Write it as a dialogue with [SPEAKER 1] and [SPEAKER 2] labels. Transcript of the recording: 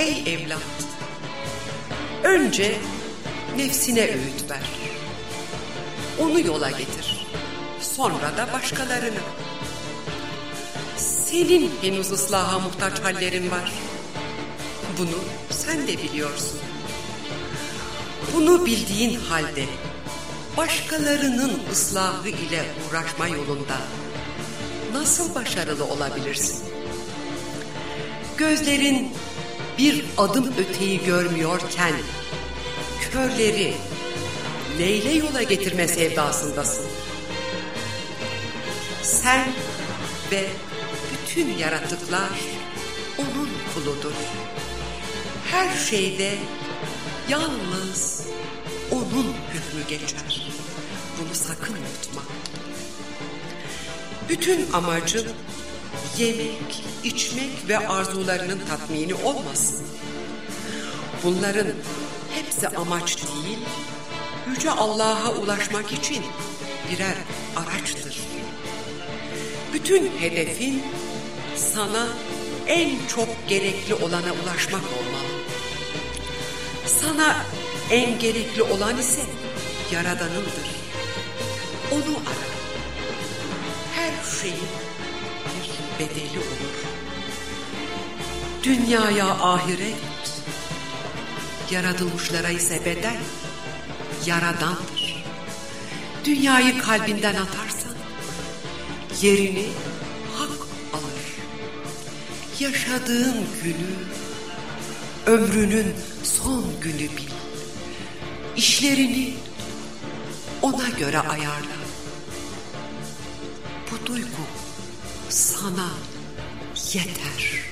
[SPEAKER 1] ey evlat. Önce nefsine öğüt ver. Onu yola getir. Sonra da başkalarını. Senin henüz ıslaha muhtaç hallerin var. Bunu sen de biliyorsun. Bunu bildiğin halde başkalarının ıslahı ile uğraşma yolunda nasıl başarılı olabilirsin? Gözlerin bir adım öteyi görmüyorken körleri neyle yola getirme sevdasındasın? Sen ve bütün yaratıklar onun kuludur. Her şeyde yalnız onun hükmü geçer. Bunu sakın unutma. Bütün amacın yemek, içmek ve arzularının tatmini olmasın. Bunların hepsi amaç değil, Yüce Allah'a ulaşmak için birer araçtır. Bütün hedefin sana en çok gerekli olana ulaşmak olmalı. Sana en gerekli olan ise Yaradanındır. Onu ara. Her şeyin bir bedeli olur. Dünyaya ahiret, yaratılmışlara ise bedel, Yaradandır. Dünyayı kalbinden atarsan, yerini hak alır. Yaşadığın günü, ömrünün son günü bil. İşlerini ona göre ayarla. Bu duygu sana yeter.